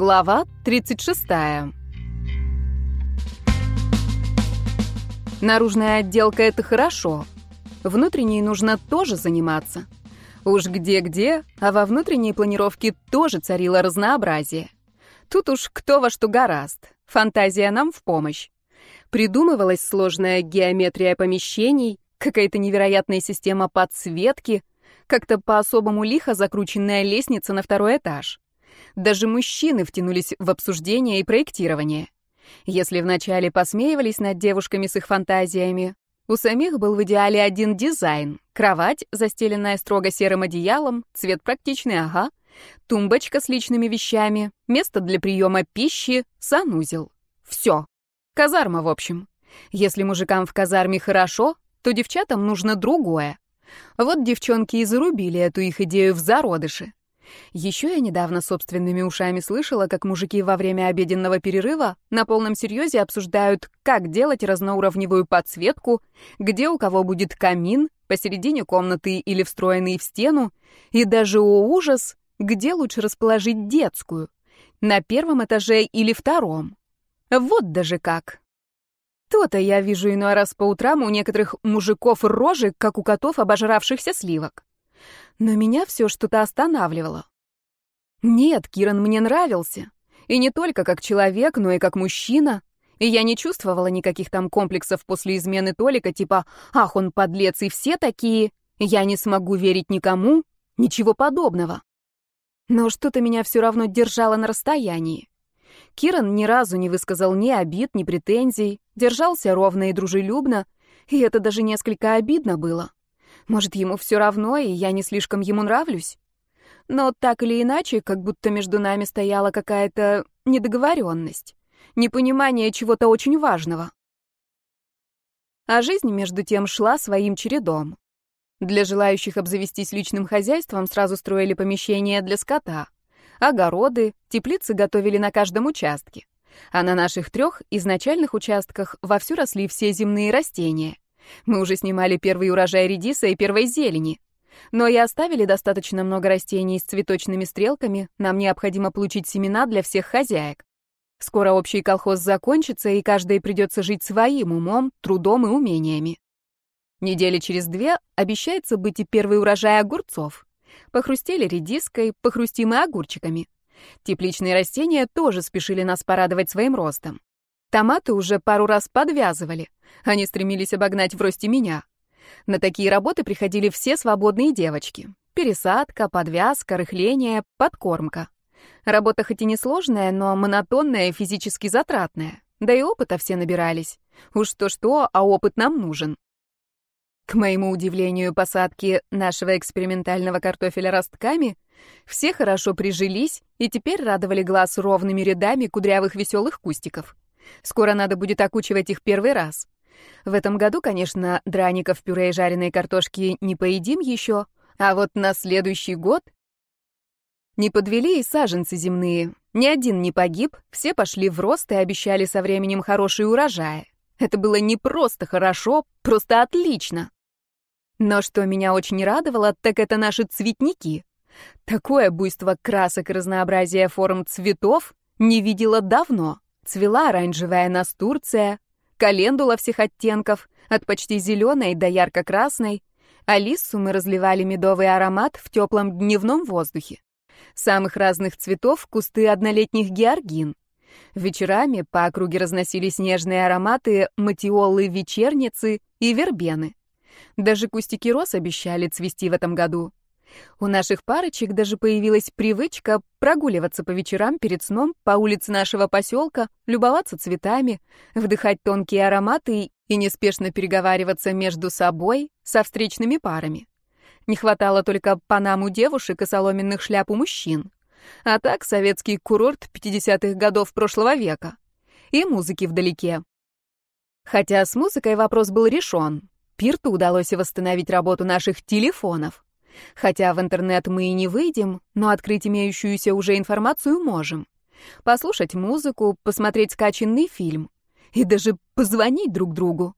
Глава 36. Наружная отделка — это хорошо. Внутренней нужно тоже заниматься. Уж где-где, а во внутренней планировке тоже царило разнообразие. Тут уж кто во что гораст. Фантазия нам в помощь. Придумывалась сложная геометрия помещений, какая-то невероятная система подсветки, как-то по-особому лихо закрученная лестница на второй этаж. Даже мужчины втянулись в обсуждение и проектирование. Если вначале посмеивались над девушками с их фантазиями, у самих был в идеале один дизайн. Кровать, застеленная строго серым одеялом, цвет практичный, ага, тумбочка с личными вещами, место для приема пищи, санузел. Все. Казарма, в общем. Если мужикам в казарме хорошо, то девчатам нужно другое. Вот девчонки и зарубили эту их идею в зародыше. Еще я недавно собственными ушами слышала, как мужики во время обеденного перерыва на полном серьезе обсуждают, как делать разноуровневую подсветку, где у кого будет камин, посередине комнаты или встроенный в стену, и даже, о ужас, где лучше расположить детскую, на первом этаже или втором. Вот даже как. То-то я вижу иной раз по утрам у некоторых мужиков рожи, как у котов, обожравшихся сливок. Но меня все что-то останавливало. Нет, Киран мне нравился. И не только как человек, но и как мужчина. И я не чувствовала никаких там комплексов после измены Толика, типа «Ах, он подлец, и все такие, я не смогу верить никому», ничего подобного. Но что-то меня все равно держало на расстоянии. Киран ни разу не высказал ни обид, ни претензий, держался ровно и дружелюбно, и это даже несколько обидно было. Может, ему все равно, и я не слишком ему нравлюсь? Но так или иначе, как будто между нами стояла какая-то недоговоренность, непонимание чего-то очень важного. А жизнь, между тем, шла своим чередом. Для желающих обзавестись личным хозяйством сразу строили помещения для скота. Огороды, теплицы готовили на каждом участке. А на наших трех изначальных участках вовсю росли все земные растения. Мы уже снимали первый урожай редиса и первой зелени. Но и оставили достаточно много растений с цветочными стрелками, нам необходимо получить семена для всех хозяек. Скоро общий колхоз закончится, и каждой придется жить своим умом, трудом и умениями. Недели через две обещается быть и первый урожай огурцов. Похрустели редиской, похрустим и огурчиками. Тепличные растения тоже спешили нас порадовать своим ростом. Томаты уже пару раз подвязывали. Они стремились обогнать в росте меня. На такие работы приходили все свободные девочки. Пересадка, подвязка, рыхление, подкормка. Работа хоть и несложная, но монотонная и физически затратная. Да и опыта все набирались. Уж то-что, а опыт нам нужен. К моему удивлению, посадки нашего экспериментального картофеля ростками все хорошо прижились и теперь радовали глаз ровными рядами кудрявых веселых кустиков. Скоро надо будет окучивать их первый раз. В этом году, конечно, драников, пюре и жареной картошки не поедим еще, а вот на следующий год... Не подвели и саженцы земные. Ни один не погиб, все пошли в рост и обещали со временем хороший урожай. Это было не просто хорошо, просто отлично. Но что меня очень радовало, так это наши цветники. Такое буйство красок и разнообразие форм цветов не видела давно. Цвела оранжевая настурция, календула всех оттенков, от почти зеленой до ярко-красной, а лиссу мы разливали медовый аромат в теплом дневном воздухе. Самых разных цветов кусты однолетних георгин. Вечерами по округе разносились нежные ароматы матиолы вечерницы и вербены. Даже кустики роз обещали цвести в этом году. У наших парочек даже появилась привычка прогуливаться по вечерам перед сном по улице нашего поселка, любоваться цветами, вдыхать тонкие ароматы и неспешно переговариваться между собой со встречными парами. Не хватало только панаму девушек и соломенных шляп у мужчин. А так советский курорт 50-х годов прошлого века. И музыки вдалеке. Хотя с музыкой вопрос был решен. Пирту удалось восстановить работу наших телефонов. Хотя в интернет мы и не выйдем, но открыть имеющуюся уже информацию можем. Послушать музыку, посмотреть скачанный фильм. И даже позвонить друг другу.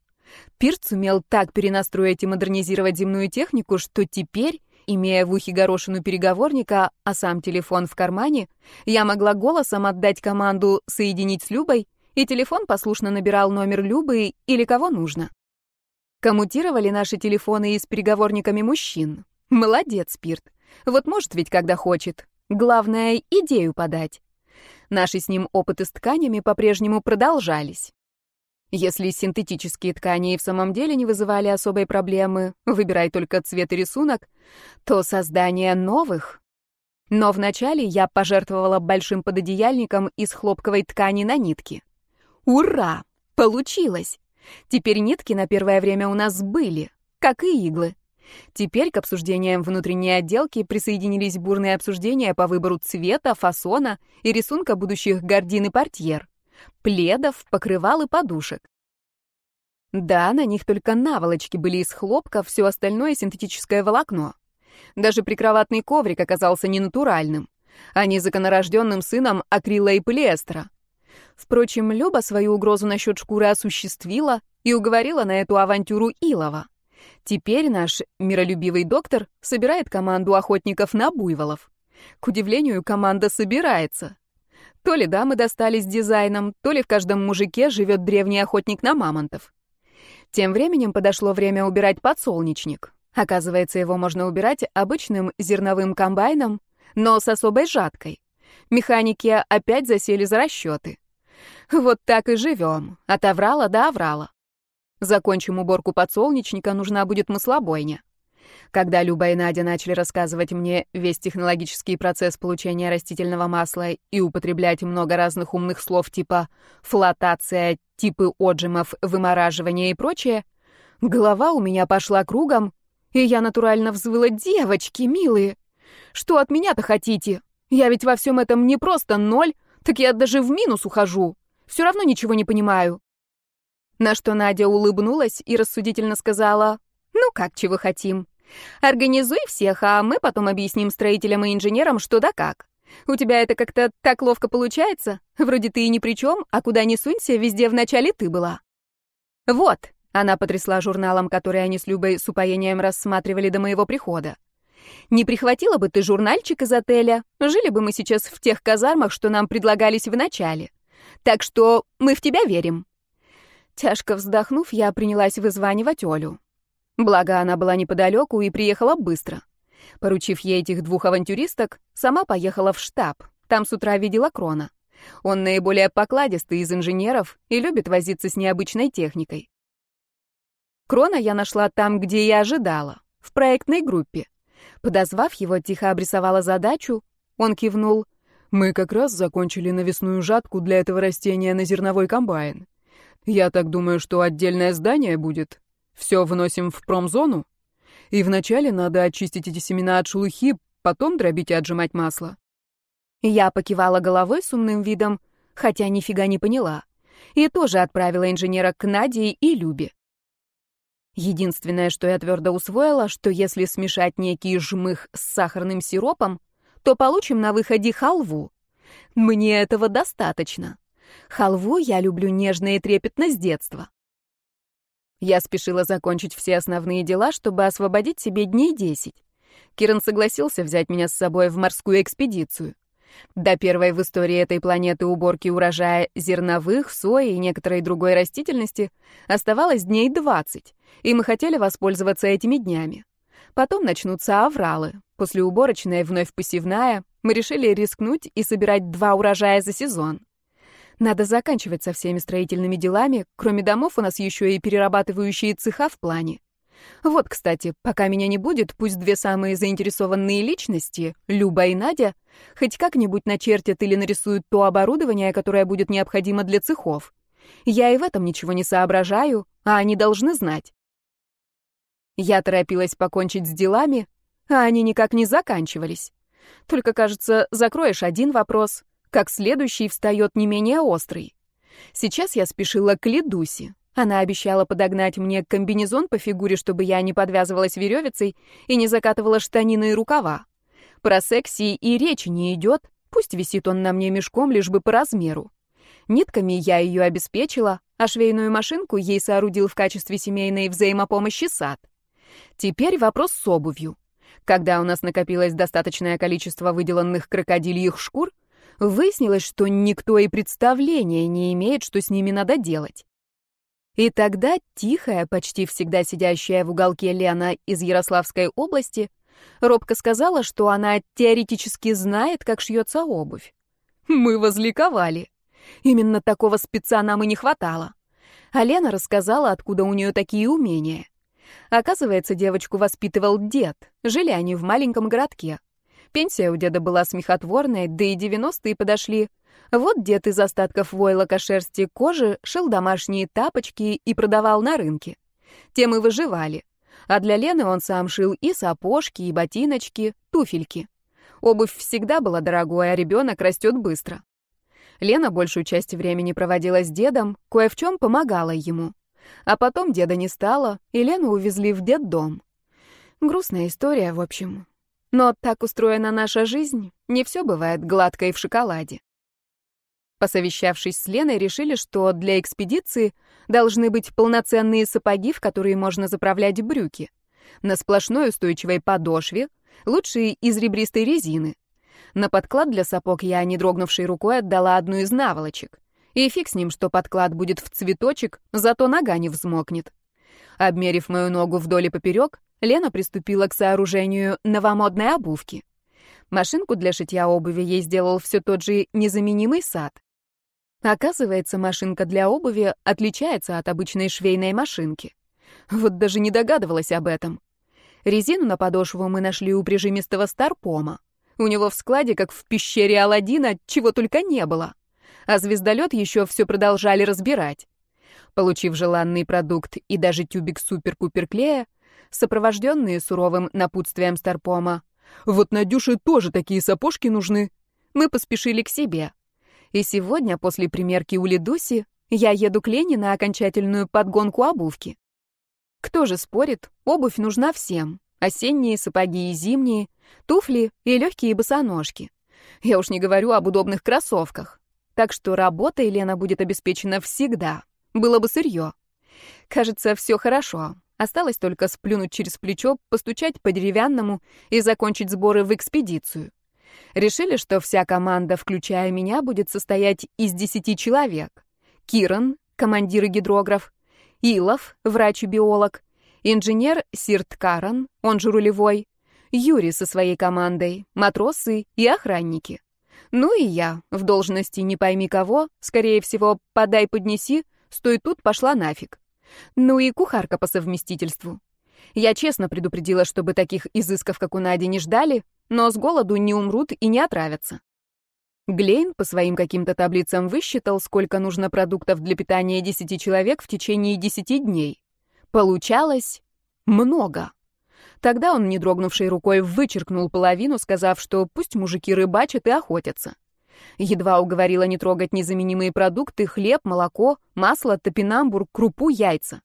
Пирт сумел так перенастроить и модернизировать земную технику, что теперь имея в ухе горошину переговорника, а сам телефон в кармане, я могла голосом отдать команду «соединить с Любой», и телефон послушно набирал номер Любы или кого нужно. Коммутировали наши телефоны и с переговорниками мужчин. Молодец, Спирт. Вот может ведь, когда хочет. Главное — идею подать. Наши с ним опыты с тканями по-прежнему продолжались. Если синтетические ткани и в самом деле не вызывали особой проблемы, выбирай только цвет и рисунок, то создание новых... Но вначале я пожертвовала большим пододеяльником из хлопковой ткани на нитки. Ура! Получилось! Теперь нитки на первое время у нас были, как и иглы. Теперь к обсуждениям внутренней отделки присоединились бурные обсуждения по выбору цвета, фасона и рисунка будущих гардин и портьер пледов, покрывал и подушек. Да, на них только наволочки были из хлопка, все остальное — синтетическое волокно. Даже прикроватный коврик оказался ненатуральным, а не законорожденным сыном акрила и полиэстера. Впрочем, Люба свою угрозу насчет шкуры осуществила и уговорила на эту авантюру Илова. Теперь наш миролюбивый доктор собирает команду охотников на буйволов. К удивлению, команда собирается. То ли дамы достались дизайном, то ли в каждом мужике живет древний охотник на мамонтов. Тем временем подошло время убирать подсолнечник. Оказывается, его можно убирать обычным зерновым комбайном, но с особой жаткой. Механики опять засели за расчеты. Вот так и живем, от оврала до оврала. Закончим уборку подсолнечника, нужна будет маслобойня. Когда Люба и Надя начали рассказывать мне весь технологический процесс получения растительного масла и употреблять много разных умных слов типа флотация, типы отжимов, вымораживания и прочее, голова у меня пошла кругом, и я натурально взвыла «Девочки, милые! Что от меня-то хотите? Я ведь во всем этом не просто ноль, так я даже в минус ухожу. Все равно ничего не понимаю». На что Надя улыбнулась и рассудительно сказала «Ну как, чего хотим? Организуй всех, а мы потом объясним строителям и инженерам, что да как. У тебя это как-то так ловко получается. Вроде ты и ни при чем, а куда ни сунься, везде вначале ты была. Вот, она потрясла журналом, который они с Любой с упоением рассматривали до моего прихода. Не прихватила бы ты журнальчик из отеля, жили бы мы сейчас в тех казармах, что нам предлагались в начале. Так что мы в тебя верим. Тяжко вздохнув, я принялась вызванивать Олю. Благо, она была неподалеку и приехала быстро. Поручив ей этих двух авантюристок, сама поехала в штаб. Там с утра видела Крона. Он наиболее покладистый из инженеров и любит возиться с необычной техникой. Крона я нашла там, где и ожидала, в проектной группе. Подозвав его, тихо обрисовала задачу, он кивнул. «Мы как раз закончили навесную жатку для этого растения на зерновой комбайн. Я так думаю, что отдельное здание будет, все вносим в промзону? И вначале надо очистить эти семена от шелухи, потом дробить и отжимать масло. Я покивала головой с умным видом, хотя нифига не поняла. И тоже отправила инженера к Наде и Любе. Единственное, что я твердо усвоила, что если смешать некий жмых с сахарным сиропом, то получим на выходе халву. Мне этого достаточно. Халву я люблю нежно и трепетно с детства. Я спешила закончить все основные дела, чтобы освободить себе дней десять. Киран согласился взять меня с собой в морскую экспедицию. До первой в истории этой планеты уборки урожая зерновых, сои и некоторой другой растительности оставалось дней двадцать, и мы хотели воспользоваться этими днями. Потом начнутся авралы. После уборочной вновь посевная мы решили рискнуть и собирать два урожая за сезон. Надо заканчивать со всеми строительными делами. Кроме домов у нас еще и перерабатывающие цеха в плане. Вот, кстати, пока меня не будет, пусть две самые заинтересованные личности, Люба и Надя, хоть как-нибудь начертят или нарисуют то оборудование, которое будет необходимо для цехов. Я и в этом ничего не соображаю, а они должны знать. Я торопилась покончить с делами, а они никак не заканчивались. Только, кажется, закроешь один вопрос, как следующий встает не менее острый. Сейчас я спешила к Ледусе. Она обещала подогнать мне комбинезон по фигуре, чтобы я не подвязывалась веревицей и не закатывала штанины и рукава. Про секси и речи не идет, пусть висит он на мне мешком, лишь бы по размеру. Нитками я ее обеспечила, а швейную машинку ей соорудил в качестве семейной взаимопомощи сад. Теперь вопрос с обувью. Когда у нас накопилось достаточное количество выделанных крокодильих шкур, выяснилось, что никто и представления не имеет, что с ними надо делать. И тогда тихая, почти всегда сидящая в уголке Лена из Ярославской области, робко сказала, что она теоретически знает, как шьется обувь. Мы возликовали. Именно такого спеца нам и не хватало. А Лена рассказала, откуда у нее такие умения. Оказывается, девочку воспитывал дед. Жили они в маленьком городке. Пенсия у деда была смехотворная, да и девяностые подошли. Вот дед из остатков войлока шерсти кожи шил домашние тапочки и продавал на рынке. Тем и выживали. А для Лены он сам шил и сапожки, и ботиночки, туфельки. Обувь всегда была дорогой, а ребенок растет быстро. Лена большую часть времени проводила с дедом, кое в чем помогала ему. А потом деда не стало, и Лену увезли в детдом. Грустная история, в общем. Но так устроена наша жизнь, не все бывает гладко и в шоколаде. Посовещавшись с Леной, решили, что для экспедиции должны быть полноценные сапоги, в которые можно заправлять брюки. На сплошной устойчивой подошве, лучше из ребристой резины. На подклад для сапог я, не дрогнувшей рукой, отдала одну из наволочек. И фиг с ним, что подклад будет в цветочек, зато нога не взмокнет. Обмерив мою ногу вдоль и поперек, Лена приступила к сооружению новомодной обувки. Машинку для шитья обуви ей сделал все тот же незаменимый сад. Оказывается, машинка для обуви отличается от обычной швейной машинки. Вот даже не догадывалась об этом. Резину на подошву мы нашли у прижимистого старпома. У него в складе, как в пещере Аладдина, чего только не было. А звездолет еще все продолжали разбирать. Получив желанный продукт и даже тюбик супер-пупер клея, сопровожденные суровым напутствием Старпома, «Вот Надюше тоже такие сапожки нужны», мы поспешили к себе. И сегодня, после примерки у Ледуси, я еду к Лене на окончательную подгонку обувки. Кто же спорит, обувь нужна всем. Осенние сапоги и зимние, туфли и легкие босоножки. Я уж не говорю об удобных кроссовках. Так что работа Елена будет обеспечена всегда. Было бы сырье. Кажется, все хорошо. Осталось только сплюнуть через плечо, постучать по деревянному и закончить сборы в экспедицию. Решили, что вся команда, включая меня, будет состоять из десяти человек. Киран, командир и гидрограф, Илов, врач и биолог, инженер Сирт Каран, он же рулевой, Юрий со своей командой, матросы и охранники. Ну и я, в должности не пойми кого, скорее всего, подай-поднеси, стой тут, пошла нафиг. Ну и кухарка по совместительству. Я честно предупредила, чтобы таких изысков, как у Нади, не ждали, но с голоду не умрут и не отравятся. Глейн по своим каким-то таблицам высчитал, сколько нужно продуктов для питания 10 человек в течение 10 дней. Получалось много. Тогда он, не дрогнувшей рукой, вычеркнул половину, сказав, что пусть мужики рыбачат и охотятся. Едва уговорила не трогать незаменимые продукты, хлеб, молоко, масло, топинамбур, крупу, яйца.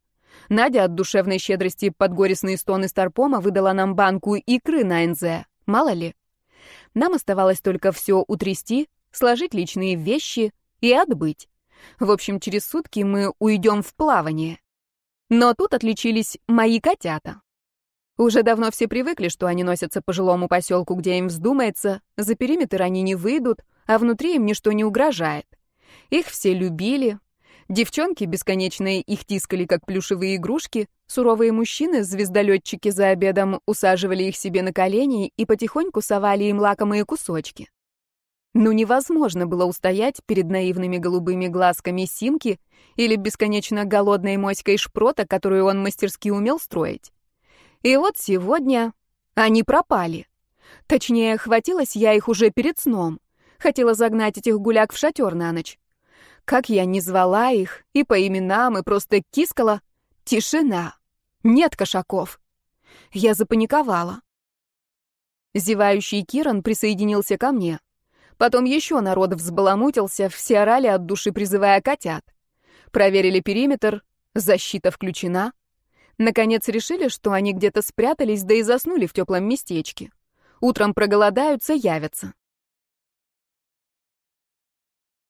Надя от душевной щедрости под горестные стоны Старпома выдала нам банку икры на НЗ. Мало ли. Нам оставалось только все утрясти, сложить личные вещи и отбыть. В общем, через сутки мы уйдем в плавание. Но тут отличились мои котята. Уже давно все привыкли, что они носятся по жилому поселку, где им вздумается, за периметр они не выйдут, а внутри им ничто не угрожает. Их все любили. Девчонки бесконечно их тискали, как плюшевые игрушки. Суровые мужчины, звездолетчики за обедом, усаживали их себе на колени и потихоньку совали им лакомые кусочки. Ну невозможно было устоять перед наивными голубыми глазками Симки или бесконечно голодной моськой Шпрота, которую он мастерски умел строить. И вот сегодня они пропали. Точнее, хватилась я их уже перед сном. Хотела загнать этих гуляк в шатер на ночь. Как я не звала их, и по именам, и просто кискала. Тишина. Нет кошаков. Я запаниковала. Зевающий Киран присоединился ко мне. Потом еще народ взбаламутился, все орали от души, призывая котят. Проверили периметр, защита включена. Наконец решили, что они где-то спрятались, да и заснули в теплом местечке. Утром проголодаются, явятся.